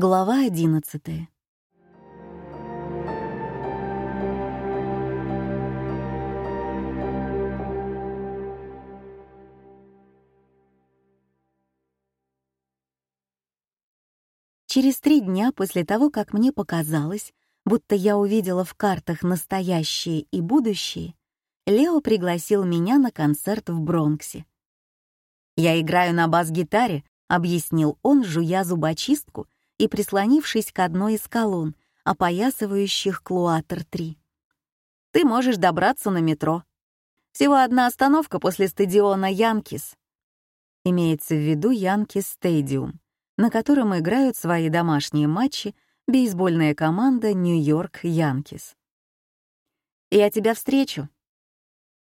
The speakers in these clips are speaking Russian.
Глава одиннадцатая. Через три дня после того, как мне показалось, будто я увидела в картах настоящее и будущее, Лео пригласил меня на концерт в Бронксе. «Я играю на бас-гитаре», — объяснил он, жуя зубочистку — и прислонившись к одной из колонн, опоясывающих клуатер 3 «Ты можешь добраться на метро. Всего одна остановка после стадиона Янкис». Имеется в виду Янкис-стадиум, на котором играют свои домашние матчи бейсбольная команда Нью-Йорк Янкис. «Я тебя встречу».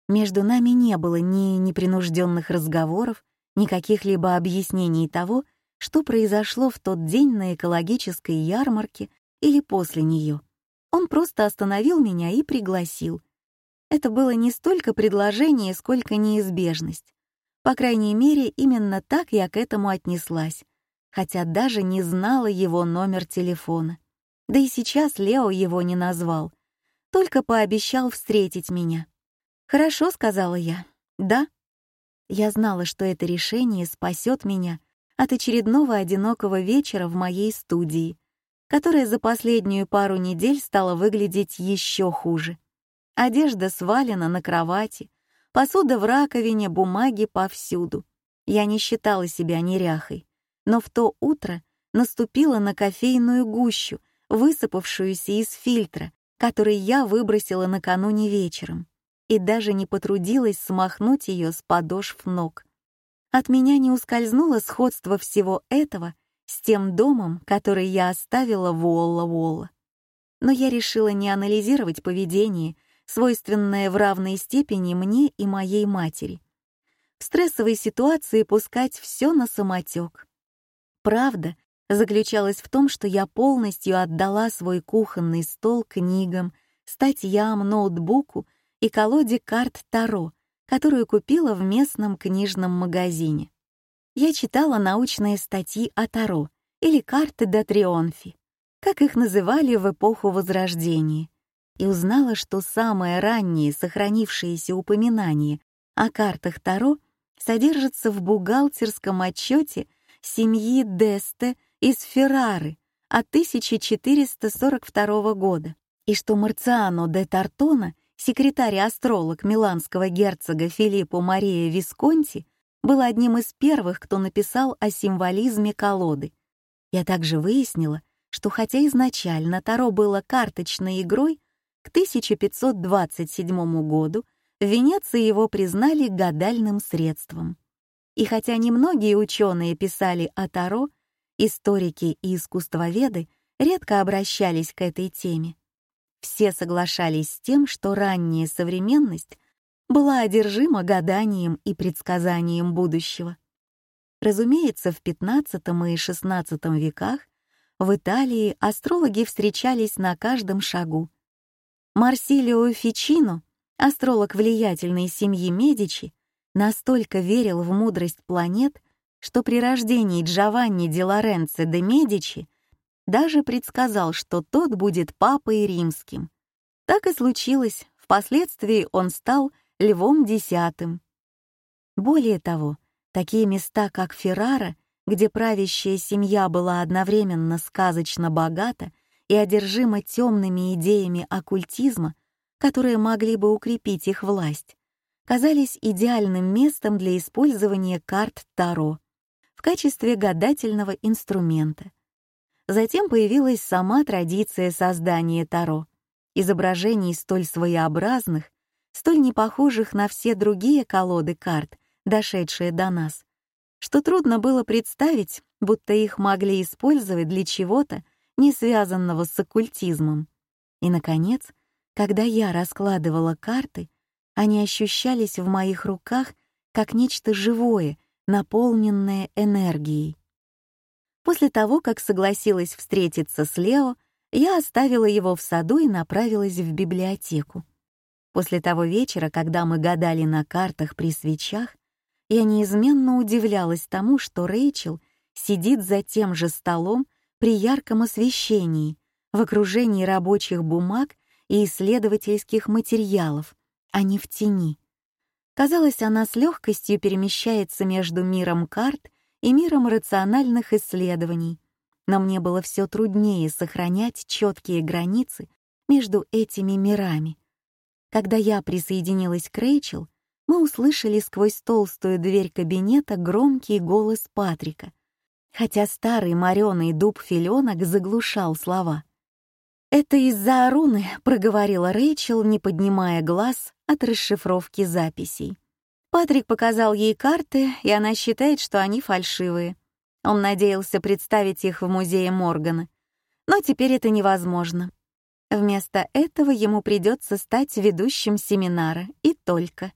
Между нами не было ни непринужденных разговоров, ни каких-либо объяснений того, что произошло в тот день на экологической ярмарке или после нее. Он просто остановил меня и пригласил. Это было не столько предложение, сколько неизбежность. По крайней мере, именно так я к этому отнеслась, хотя даже не знала его номер телефона. Да и сейчас Лео его не назвал, только пообещал встретить меня. «Хорошо», — сказала я. «Да». Я знала, что это решение спасет меня — от очередного одинокого вечера в моей студии, которая за последнюю пару недель стала выглядеть еще хуже. Одежда свалена на кровати, посуда в раковине, бумаги повсюду. Я не считала себя неряхой, но в то утро наступила на кофейную гущу, высыпавшуюся из фильтра, который я выбросила накануне вечером, и даже не потрудилась смахнуть ее с подошв ног. От меня не ускользнуло сходство всего этого с тем домом, который я оставила в Уолла-Уолла. Но я решила не анализировать поведение, свойственное в равной степени мне и моей матери. В стрессовой ситуации пускать все на самотек. Правда заключалась в том, что я полностью отдала свой кухонный стол книгам, статьям, ноутбуку и колоде карт Таро, которую купила в местном книжном магазине. Я читала научные статьи о Таро или карты до Трионфи, как их называли в эпоху Возрождения, и узнала, что самые ранние сохранившиеся упоминания о картах Таро содержатся в бухгалтерском отчете семьи Десте из Феррары от 1442 года, и что Марциано де Тартона — секретарь-астролог миланского герцога Филиппо Мария Висконти, был одним из первых, кто написал о символизме колоды. Я также выяснила, что хотя изначально Таро было карточной игрой, к 1527 году в Венеции его признали гадальным средством. И хотя немногие ученые писали о Таро, историки и искусствоведы редко обращались к этой теме. Все соглашались с тем, что ранняя современность была одержима гаданием и предсказанием будущего. Разумеется, в XV и XVI веках в Италии астрологи встречались на каждом шагу. Марсилио Фичино, астролог влиятельной семьи Медичи, настолько верил в мудрость планет, что при рождении Джованни де Лоренцо де Медичи даже предсказал, что тот будет папой римским. Так и случилось, впоследствии он стал Львом десятым. Более того, такие места, как Феррара, где правящая семья была одновременно сказочно богата и одержима темными идеями оккультизма, которые могли бы укрепить их власть, казались идеальным местом для использования карт Таро в качестве гадательного инструмента. Затем появилась сама традиция создания Таро, изображений столь своеобразных, столь непохожих на все другие колоды карт, дошедшие до нас, что трудно было представить, будто их могли использовать для чего-то, не связанного с оккультизмом. И, наконец, когда я раскладывала карты, они ощущались в моих руках как нечто живое, наполненное энергией. После того, как согласилась встретиться с Лео, я оставила его в саду и направилась в библиотеку. После того вечера, когда мы гадали на картах при свечах, я неизменно удивлялась тому, что Рэйчел сидит за тем же столом при ярком освещении, в окружении рабочих бумаг и исследовательских материалов, а не в тени. Казалось, она с легкостью перемещается между миром карт и миром рациональных исследований, но мне было все труднее сохранять четкие границы между этими мирами. Когда я присоединилась к Рэйчел, мы услышали сквозь толстую дверь кабинета громкий голос Патрика, хотя старый мореный дуб филенок заглушал слова. «Это из-за Аруны», — проговорила Рэйчел, не поднимая глаз от расшифровки записей. Патрик показал ей карты, и она считает, что они фальшивые. Он надеялся представить их в музее Моргана. Но теперь это невозможно. Вместо этого ему придется стать ведущим семинара, и только.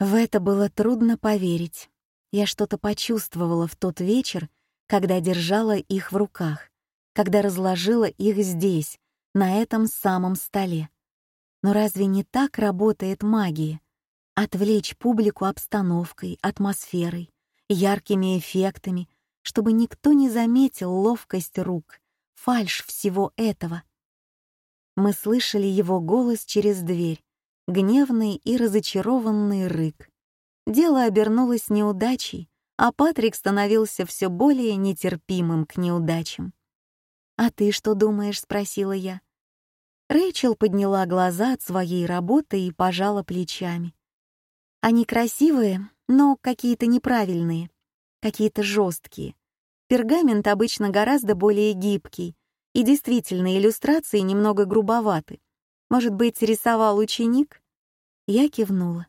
В это было трудно поверить. Я что-то почувствовала в тот вечер, когда держала их в руках, когда разложила их здесь, на этом самом столе. Но разве не так работает магия? Отвлечь публику обстановкой, атмосферой, яркими эффектами, чтобы никто не заметил ловкость рук, фальшь всего этого. Мы слышали его голос через дверь, гневный и разочарованный рык. Дело обернулось неудачей, а Патрик становился все более нетерпимым к неудачам. «А ты что думаешь?» — спросила я. Рэйчел подняла глаза от своей работы и пожала плечами. Они красивые, но какие-то неправильные, какие-то жесткие. Пергамент обычно гораздо более гибкий, и действительно иллюстрации немного грубоваты. Может быть, рисовал ученик? Я кивнула.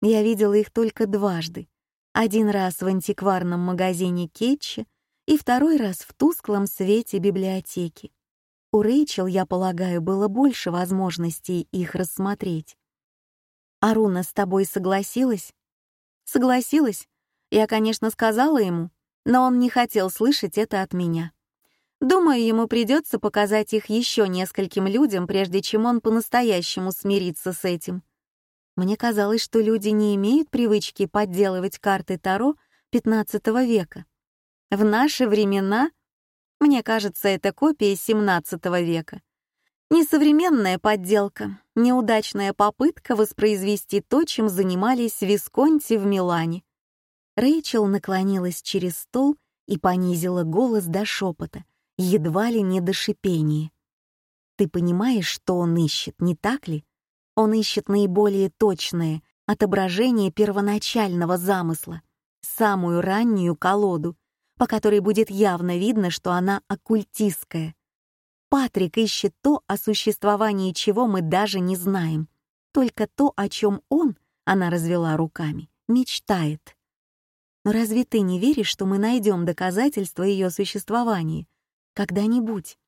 Я видела их только дважды. Один раз в антикварном магазине Кетча и второй раз в тусклом свете библиотеки. У Рэйчел, я полагаю, было больше возможностей их рассмотреть. Аруна с тобой согласилась?» «Согласилась. Я, конечно, сказала ему, но он не хотел слышать это от меня. Думаю, ему придется показать их еще нескольким людям, прежде чем он по-настоящему смирится с этим». Мне казалось, что люди не имеют привычки подделывать карты Таро XV века. В наши времена, мне кажется, это копия XVII века. Несовременная подделка, неудачная попытка воспроизвести то, чем занимались Висконти в Милане. Рэйчел наклонилась через стол и понизила голос до шепота, едва ли не до шипения. «Ты понимаешь, что он ищет, не так ли? Он ищет наиболее точное отображение первоначального замысла, самую раннюю колоду, по которой будет явно видно, что она оккультистская — Патрик ищет то, о существовании чего мы даже не знаем. Только то, о чем он, она развела руками, мечтает. Но разве ты не веришь, что мы найдем доказательства ее существования? Когда-нибудь?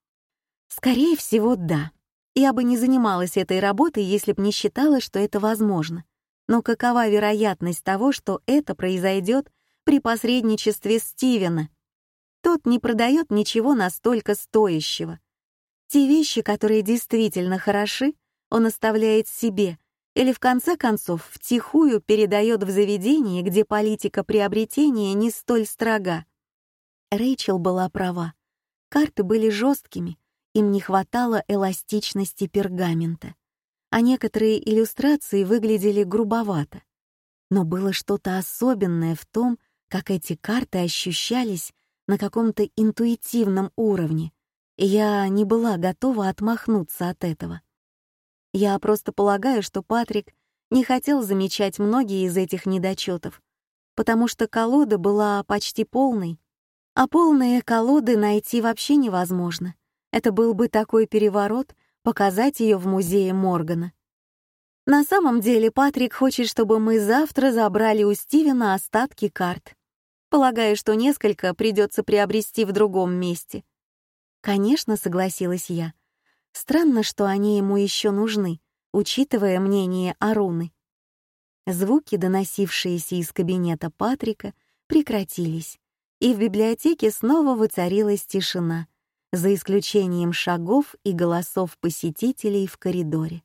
Скорее всего, да. Я бы не занималась этой работой, если б не считала, что это возможно. Но какова вероятность того, что это произойдет при посредничестве Стивена? Тот не продает ничего настолько стоящего. Те вещи, которые действительно хороши, он оставляет себе или в конце концов втихую передает в заведение, где политика приобретения не столь строга. Рэйчел была права. Карты были жесткими, им не хватало эластичности пергамента. А некоторые иллюстрации выглядели грубовато. Но было что-то особенное в том, как эти карты ощущались на каком-то интуитивном уровне — я не была готова отмахнуться от этого. Я просто полагаю, что Патрик не хотел замечать многие из этих недочетов, потому что колода была почти полной, а полные колоды найти вообще невозможно. Это был бы такой переворот, показать ее в музее Моргана. На самом деле Патрик хочет, чтобы мы завтра забрали у Стивена остатки карт. Полагаю, что несколько придется приобрести в другом месте — Конечно, согласилась я. Странно, что они ему еще нужны, учитывая мнение Аруны. Звуки, доносившиеся из кабинета Патрика, прекратились, и в библиотеке снова воцарилась тишина, за исключением шагов и голосов посетителей в коридоре.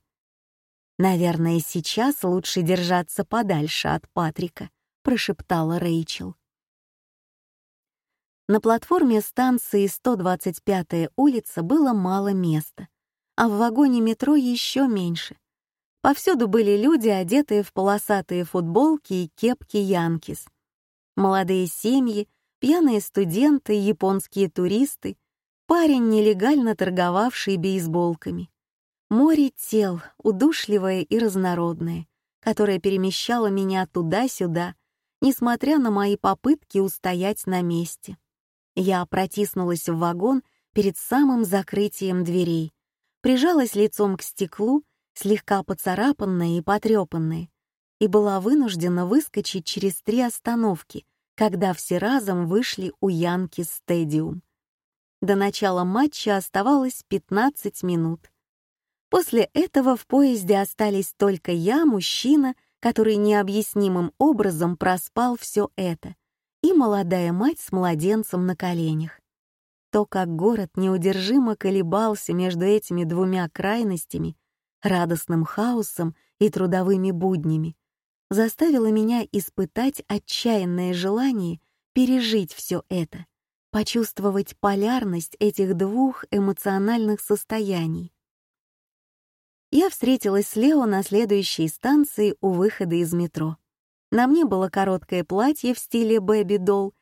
«Наверное, сейчас лучше держаться подальше от Патрика», — прошептала Рэйчел. На платформе станции 125-я улица было мало места, а в вагоне метро еще меньше. Повсюду были люди, одетые в полосатые футболки и кепки Янкис. Молодые семьи, пьяные студенты, японские туристы, парень, нелегально торговавший бейсболками. Море тел, удушливое и разнородное, которое перемещало меня туда-сюда, несмотря на мои попытки устоять на месте. Я протиснулась в вагон перед самым закрытием дверей, прижалась лицом к стеклу, слегка поцарапанная и потрепанная, и была вынуждена выскочить через три остановки, когда все разом вышли у Янки Стедиум. До начала матча оставалось 15 минут. После этого в поезде остались только я, мужчина, который необъяснимым образом проспал все это, и молодая мать с младенцем на коленях. То, как город неудержимо колебался между этими двумя крайностями, радостным хаосом и трудовыми буднями, заставило меня испытать отчаянное желание пережить все это, почувствовать полярность этих двух эмоциональных состояний. Я встретилась с Лео на следующей станции у выхода из метро — на мне было короткое платье в стиле бэби-долл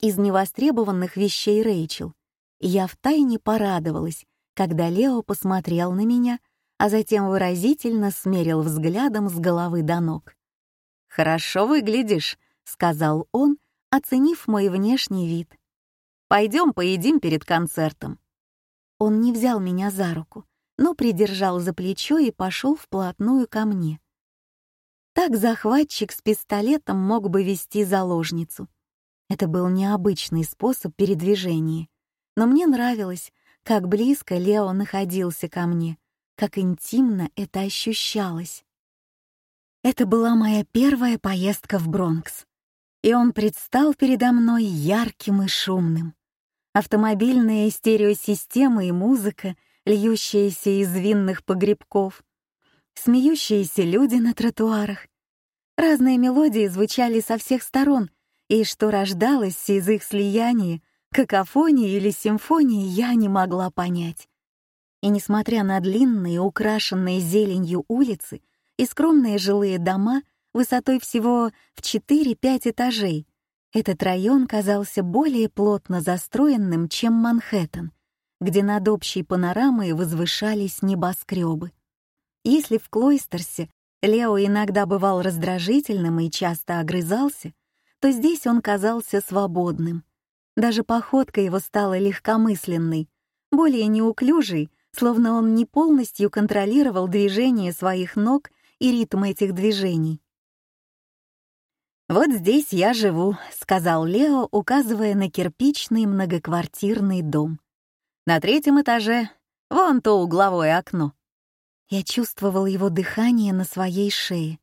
из невостребованных вещей Рэйчел. Я втайне порадовалась, когда Лео посмотрел на меня, а затем выразительно смерил взглядом с головы до ног. «Хорошо выглядишь», — сказал он, оценив мой внешний вид. «Пойдем поедим перед концертом». Он не взял меня за руку, но придержал за плечо и пошел вплотную ко мне. Так захватчик с пистолетом мог бы вести заложницу. Это был необычный способ передвижения, но мне нравилось, как близко Лео находился ко мне, как интимно это ощущалось. Это была моя первая поездка в Бронкс, и он предстал передо мной ярким и шумным. Автомобильные стереосистемы и музыка, льющаяся из винных погребков, смеющиеся люди на тротуарах. Разные мелодии звучали со всех сторон, и что рождалось из их слияния, какофонии или симфонии, я не могла понять. И несмотря на длинные, украшенные зеленью улицы и скромные жилые дома высотой всего в 4-5 этажей, этот район казался более плотно застроенным, чем Манхэттен, где над общей панорамой возвышались небоскребы. Если в Клойстерсе Лео иногда бывал раздражительным и часто огрызался, то здесь он казался свободным. Даже походка его стала легкомысленной, более неуклюжей, словно он не полностью контролировал движение своих ног и ритм этих движений. «Вот здесь я живу», — сказал Лео, указывая на кирпичный многоквартирный дом. «На третьем этаже, вон то угловое окно». Я чувствовал его дыхание на своей шее.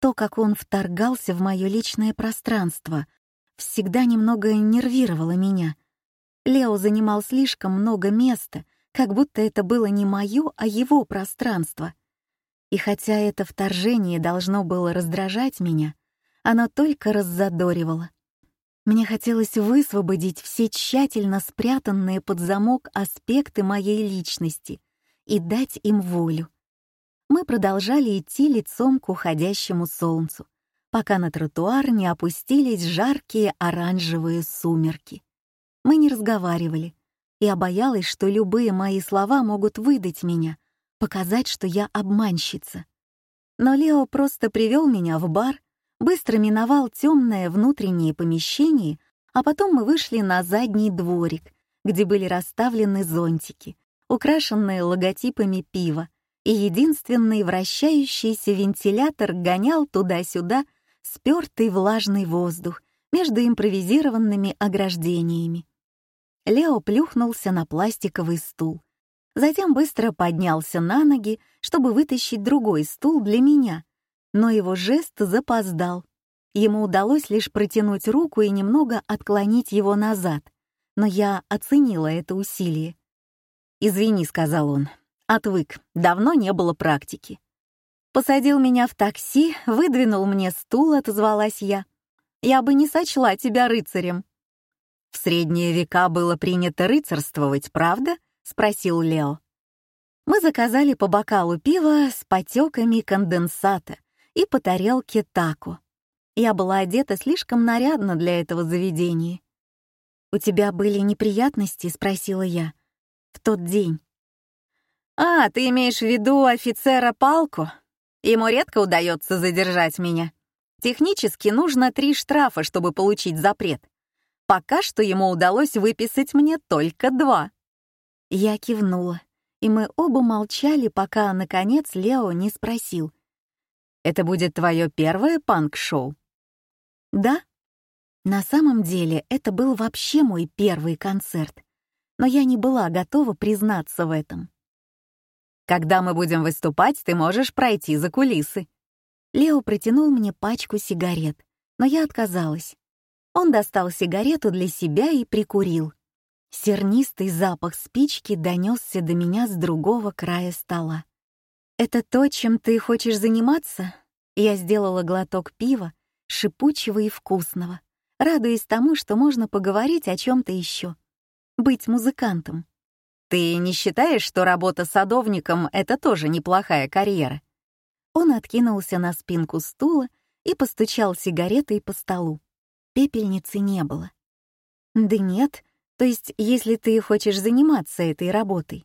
То, как он вторгался в мое личное пространство, всегда немного нервировало меня. Лео занимал слишком много места, как будто это было не мое, а его пространство. И хотя это вторжение должно было раздражать меня, оно только раззадоривало. Мне хотелось высвободить все тщательно спрятанные под замок аспекты моей личности и дать им волю мы продолжали идти лицом к уходящему солнцу, пока на тротуар не опустились жаркие оранжевые сумерки. Мы не разговаривали. Я боялась, что любые мои слова могут выдать меня, показать, что я обманщица. Но Лео просто привел меня в бар, быстро миновал темное внутреннее помещение, а потом мы вышли на задний дворик, где были расставлены зонтики, украшенные логотипами пива, и единственный вращающийся вентилятор гонял туда-сюда спёртый влажный воздух между импровизированными ограждениями. Лео плюхнулся на пластиковый стул, затем быстро поднялся на ноги, чтобы вытащить другой стул для меня, но его жест запоздал. Ему удалось лишь протянуть руку и немного отклонить его назад, но я оценила это усилие. «Извини», — сказал он, Отвык, давно не было практики. Посадил меня в такси, выдвинул мне стул, отозвалась я. Я бы не сочла тебя рыцарем. В средние века было принято рыцарствовать, правда? Спросил Лео. Мы заказали по бокалу пива с потеками конденсата и по тарелке тако. Я была одета слишком нарядно для этого заведения. «У тебя были неприятности?» — спросила я. «В тот день». «А, ты имеешь в виду офицера Палку? Ему редко удается задержать меня. Технически нужно три штрафа, чтобы получить запрет. Пока что ему удалось выписать мне только два». Я кивнула, и мы оба молчали, пока, наконец, Лео не спросил. «Это будет твое первое панк-шоу?» «Да». На самом деле, это был вообще мой первый концерт, но я не была готова признаться в этом. Когда мы будем выступать, ты можешь пройти за кулисы». Лео протянул мне пачку сигарет, но я отказалась. Он достал сигарету для себя и прикурил. Сернистый запах спички донесся до меня с другого края стола. «Это то, чем ты хочешь заниматься?» Я сделала глоток пива, шипучего и вкусного, радуясь тому, что можно поговорить о чем то еще. Быть музыкантом. Ты не считаешь, что работа садовником — это тоже неплохая карьера?» Он откинулся на спинку стула и постучал сигаретой по столу. Пепельницы не было. «Да нет, то есть если ты хочешь заниматься этой работой».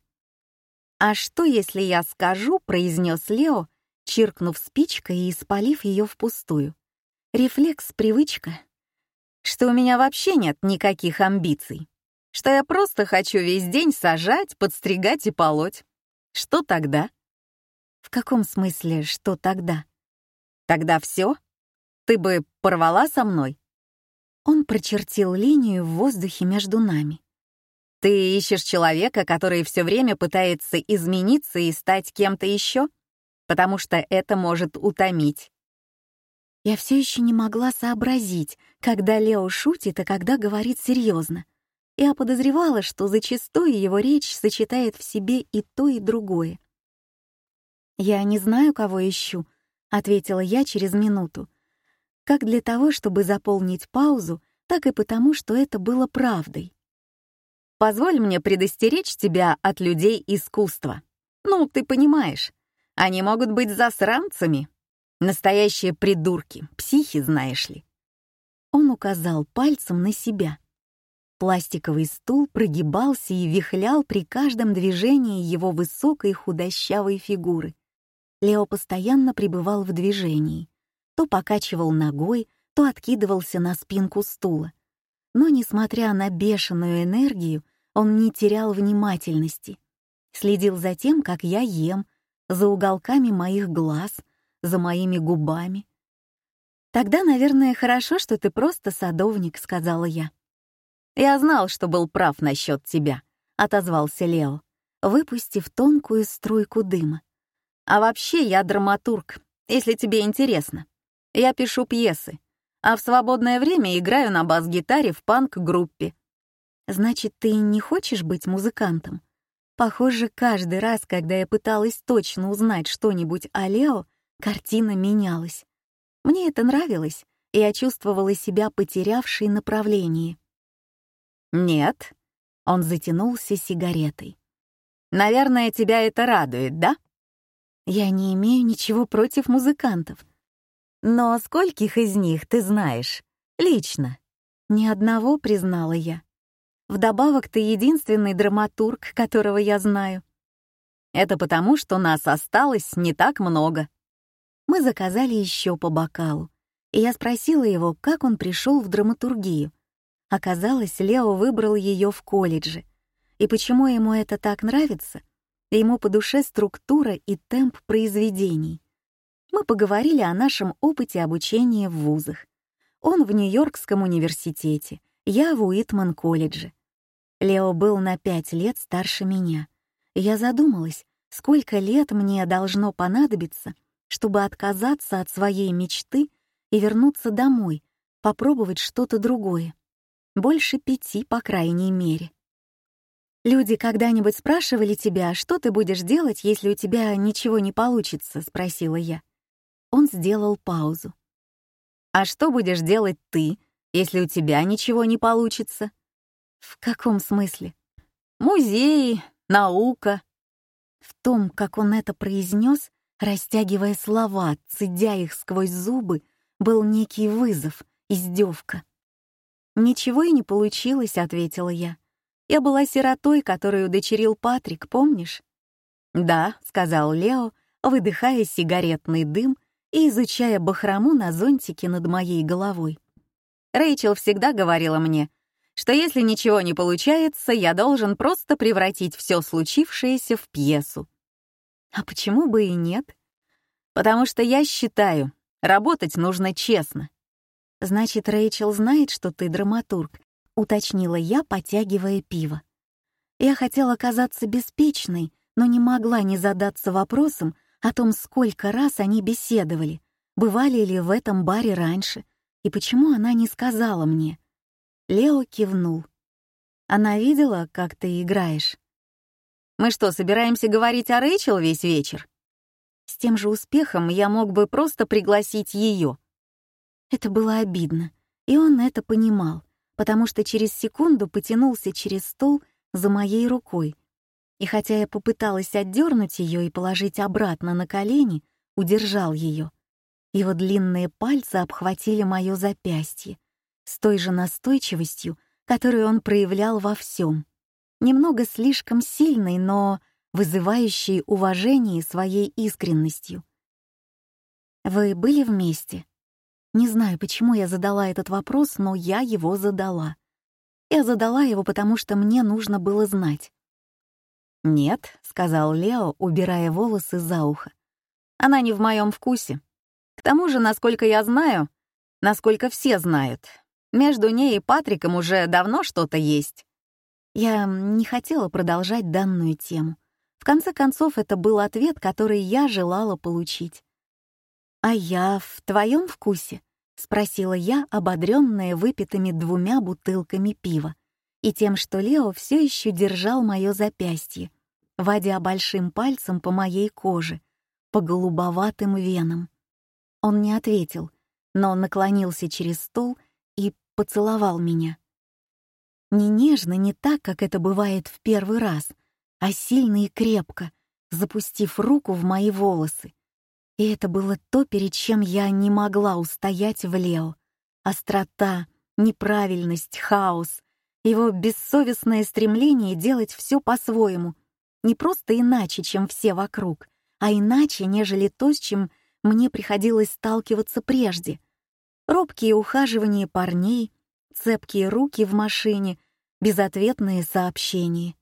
«А что, если я скажу?» — произнес Лео, чиркнув спичкой и испалив ее впустую. «Рефлекс, привычка, что у меня вообще нет никаких амбиций что я просто хочу весь день сажать, подстригать и полоть. Что тогда? В каком смысле, что тогда? Тогда все? Ты бы порвала со мной? Он прочертил линию в воздухе между нами. Ты ищешь человека, который все время пытается измениться и стать кем-то еще, потому что это может утомить. Я все еще не могла сообразить, когда Лео шутит, а когда говорит серьезно. Я подозревала, что зачастую его речь сочетает в себе и то, и другое. «Я не знаю, кого ищу», — ответила я через минуту. Как для того, чтобы заполнить паузу, так и потому, что это было правдой. «Позволь мне предостеречь тебя от людей искусства. Ну, ты понимаешь, они могут быть засранцами. Настоящие придурки, психи, знаешь ли». Он указал пальцем на себя. Пластиковый стул прогибался и вихлял при каждом движении его высокой худощавой фигуры. Лео постоянно пребывал в движении. То покачивал ногой, то откидывался на спинку стула. Но, несмотря на бешеную энергию, он не терял внимательности. Следил за тем, как я ем, за уголками моих глаз, за моими губами. «Тогда, наверное, хорошо, что ты просто садовник», — сказала я. «Я знал, что был прав насчет тебя», — отозвался Лео, выпустив тонкую струйку дыма. «А вообще я драматург, если тебе интересно. Я пишу пьесы, а в свободное время играю на бас-гитаре в панк-группе». «Значит, ты не хочешь быть музыкантом?» Похоже, каждый раз, когда я пыталась точно узнать что-нибудь о Лео, картина менялась. Мне это нравилось, и я чувствовала себя потерявшей направление. «Нет». Он затянулся сигаретой. «Наверное, тебя это радует, да?» «Я не имею ничего против музыкантов». «Но скольких из них ты знаешь? Лично?» «Ни одного», — признала я. «Вдобавок ты единственный драматург, которого я знаю». «Это потому, что нас осталось не так много». Мы заказали еще по бокалу, и я спросила его, как он пришел в драматургию. Оказалось, Лео выбрал ее в колледже. И почему ему это так нравится? Ему по душе структура и темп произведений. Мы поговорили о нашем опыте обучения в вузах. Он в Нью-Йоркском университете, я в Уитман-колледже. Лео был на пять лет старше меня. Я задумалась, сколько лет мне должно понадобиться, чтобы отказаться от своей мечты и вернуться домой, попробовать что-то другое. Больше пяти, по крайней мере. «Люди когда-нибудь спрашивали тебя, что ты будешь делать, если у тебя ничего не получится?» — спросила я. Он сделал паузу. «А что будешь делать ты, если у тебя ничего не получится?» «В каком смысле?» «Музеи, наука». В том, как он это произнес, растягивая слова, цедя их сквозь зубы, был некий вызов, издевка. «Ничего и не получилось», — ответила я. «Я была сиротой, которую удочерил Патрик, помнишь?» «Да», — сказал Лео, выдыхая сигаретный дым и изучая бахрому на зонтике над моей головой. Рэйчел всегда говорила мне, что если ничего не получается, я должен просто превратить все случившееся в пьесу. А почему бы и нет? Потому что я считаю, работать нужно честно. «Значит, Рэйчел знает, что ты драматург», — уточнила я, потягивая пиво. Я хотела казаться беспечной, но не могла не задаться вопросом о том, сколько раз они беседовали, бывали ли в этом баре раньше, и почему она не сказала мне. Лео кивнул. «Она видела, как ты играешь?» «Мы что, собираемся говорить о Рэйчел весь вечер?» «С тем же успехом я мог бы просто пригласить ее», это было обидно, и он это понимал, потому что через секунду потянулся через стол за моей рукой. И хотя я попыталась отдернуть ее и положить обратно на колени, удержал ее. Его длинные пальцы обхватили мое запястье с той же настойчивостью, которую он проявлял во всем. Немного слишком сильный, но вызывающий уважение своей искренностью. «Вы были вместе?» Не знаю, почему я задала этот вопрос, но я его задала. Я задала его, потому что мне нужно было знать. «Нет», — сказал Лео, убирая волосы за ухо. «Она не в моем вкусе. К тому же, насколько я знаю, насколько все знают, между ней и Патриком уже давно что-то есть». Я не хотела продолжать данную тему. В конце концов, это был ответ, который я желала получить. «А я в твоем вкусе?» — спросила я, ободрённая выпитыми двумя бутылками пива и тем, что Лео всё ещё держал моё запястье, водя большим пальцем по моей коже, по голубоватым венам. Он не ответил, но наклонился через стол и поцеловал меня. Не нежно, не так, как это бывает в первый раз, а сильно и крепко, запустив руку в мои волосы, и это было то, перед чем я не могла устоять в Лео. Острота, неправильность, хаос, его бессовестное стремление делать все по-своему, не просто иначе, чем все вокруг, а иначе, нежели то, с чем мне приходилось сталкиваться прежде. Робкие ухаживания парней, цепкие руки в машине, безответные сообщения.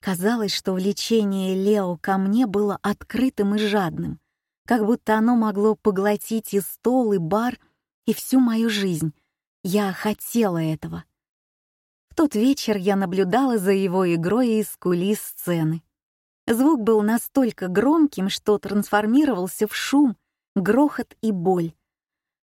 Казалось, что влечение Лео ко мне было открытым и жадным — как будто оно могло поглотить и стол, и бар, и всю мою жизнь. Я хотела этого. В тот вечер я наблюдала за его игрой из кулис сцены. Звук был настолько громким, что трансформировался в шум, грохот и боль.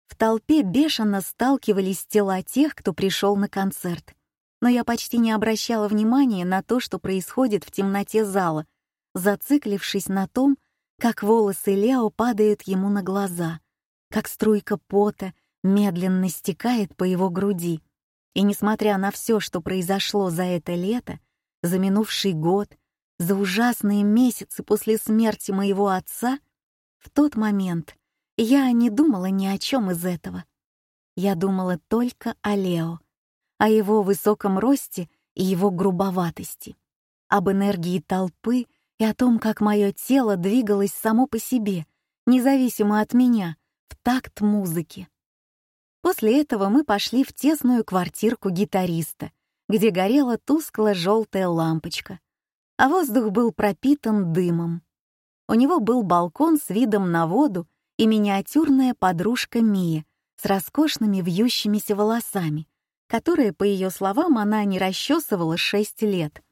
В толпе бешено сталкивались тела тех, кто пришел на концерт. Но я почти не обращала внимания на то, что происходит в темноте зала, зациклившись на том, как волосы Лео падают ему на глаза, как струйка пота медленно стекает по его груди. И несмотря на все, что произошло за это лето, за минувший год, за ужасные месяцы после смерти моего отца, в тот момент я не думала ни о чем из этого. Я думала только о Лео, о его высоком росте и его грубоватости, об энергии толпы и о том, как мое тело двигалось само по себе, независимо от меня, в такт музыки. После этого мы пошли в тесную квартирку гитариста, где горела тускло-желтая лампочка, а воздух был пропитан дымом. У него был балкон с видом на воду и миниатюрная подружка Мия с роскошными вьющимися волосами, которые, по ее словам, она не расчесывала шесть лет.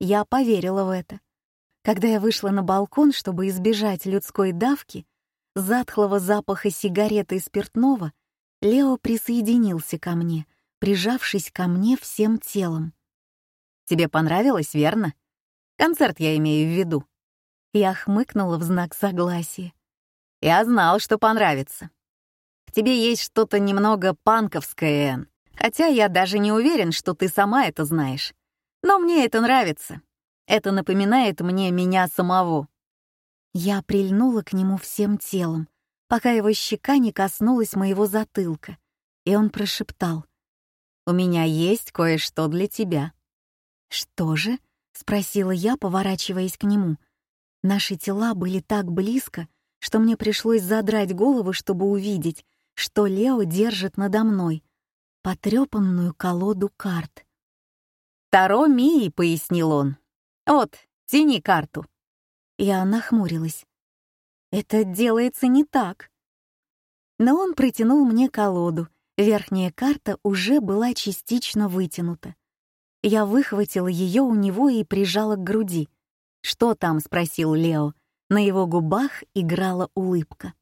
Я поверила в это. Когда я вышла на балкон, чтобы избежать людской давки, затхлого запаха сигареты и спиртного, Лео присоединился ко мне, прижавшись ко мне всем телом. «Тебе понравилось, верно? Концерт я имею в виду». Я хмыкнула в знак согласия. «Я знал, что понравится. В тебе есть что-то немного панковское, Энн, хотя я даже не уверен, что ты сама это знаешь. Но мне это нравится. Это напоминает мне меня самого». Я прильнула к нему всем телом, пока его щека не коснулась моего затылка, и он прошептал. «У меня есть кое-что для тебя». «Что же?» — спросила я, поворачиваясь к нему. Наши тела были так близко, что мне пришлось задрать голову, чтобы увидеть, что Лео держит надо мной потрепанную колоду карт. «Таро Мии», — пояснил он, вот, тяни карту». Я нахмурилась. «Это делается не так». Но он протянул мне колоду. Верхняя карта уже была частично вытянута. Я выхватила ее у него и прижала к груди. «Что там?» — спросил Лео. На его губах играла улыбка.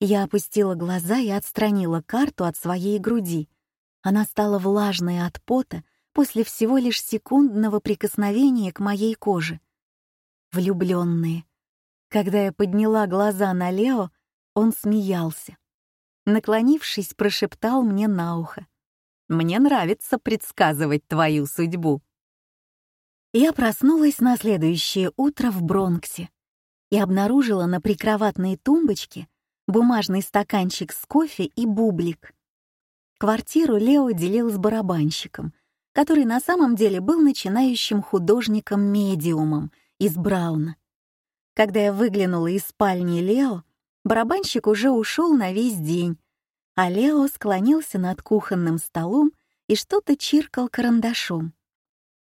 Я опустила глаза и отстранила карту от своей груди. Она стала влажной от пота, после всего лишь секундного прикосновения к моей коже. Влюбленные. Когда я подняла глаза на Лео, он смеялся. Наклонившись, прошептал мне на ухо. «Мне нравится предсказывать твою судьбу». Я проснулась на следующее утро в Бронксе и обнаружила на прикроватной тумбочке бумажный стаканчик с кофе и бублик. Квартиру Лео делил с барабанщиком, который на самом деле был начинающим художником-медиумом из Брауна. Когда я выглянула из спальни Лео, барабанщик уже ушел на весь день, а Лео склонился над кухонным столом и что-то чиркал карандашом.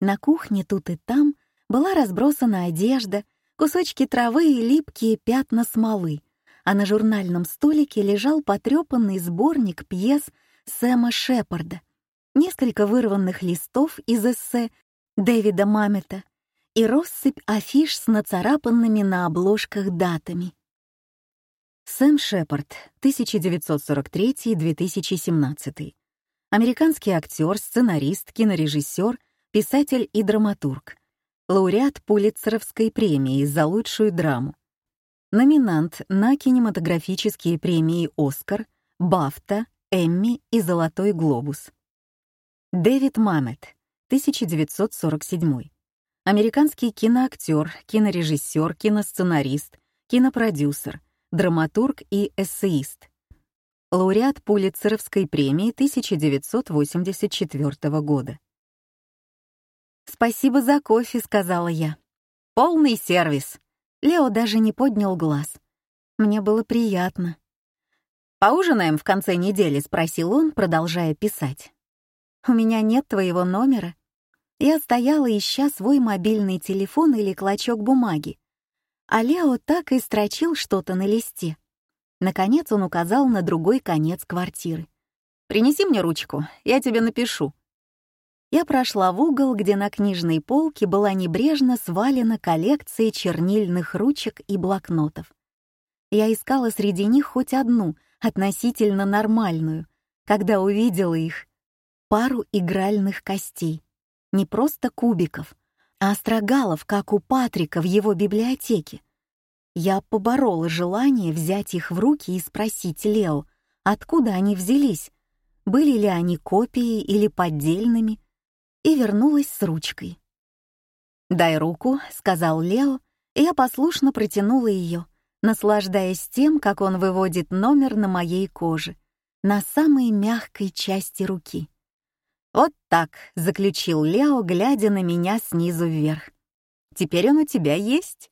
На кухне тут и там была разбросана одежда, кусочки травы и липкие пятна смолы, а на журнальном столике лежал потрепанный сборник пьес Сэма Шепарда несколько вырванных листов из эссе Дэвида Мамета и россыпь афиш с нацарапанными на обложках датами. Сэм Шепард, 1943-2017. Американский актер, сценарист, кинорежиссер, писатель и драматург. Лауреат Пулитцеровской премии за лучшую драму. Номинант на кинематографические премии «Оскар», «Бафта», «Эмми» и «Золотой глобус». Дэвид Мамет, 1947. Американский киноактер, кинорежиссер, киносценарист, кинопродюсер, драматург и эссеист. Лауреат Пулитцеровской премии 1984 года. «Спасибо за кофе», — сказала я. «Полный сервис». Лео даже не поднял глаз. Мне было приятно. «Поужинаем в конце недели?» — спросил он, продолжая писать. У меня нет твоего номера». Я стояла, ища свой мобильный телефон или клочок бумаги. А Лео так и строчил что-то на листе. Наконец он указал на другой конец квартиры. «Принеси мне ручку, я тебе напишу». Я прошла в угол, где на книжной полке была небрежно свалена коллекция чернильных ручек и блокнотов. Я искала среди них хоть одну, относительно нормальную. Когда увидела их, пару игральных костей. Не просто кубиков, а острогалов, как у Патрика в его библиотеке. Я поборола желание взять их в руки и спросить Лео, откуда они взялись, были ли они копией или поддельными, и вернулась с ручкой. «Дай руку», — сказал Лео, и я послушно протянула ее, наслаждаясь тем, как он выводит номер на моей коже, на самой мягкой части руки. «Вот так», — заключил Лео, глядя на меня снизу вверх. «Теперь он у тебя есть?»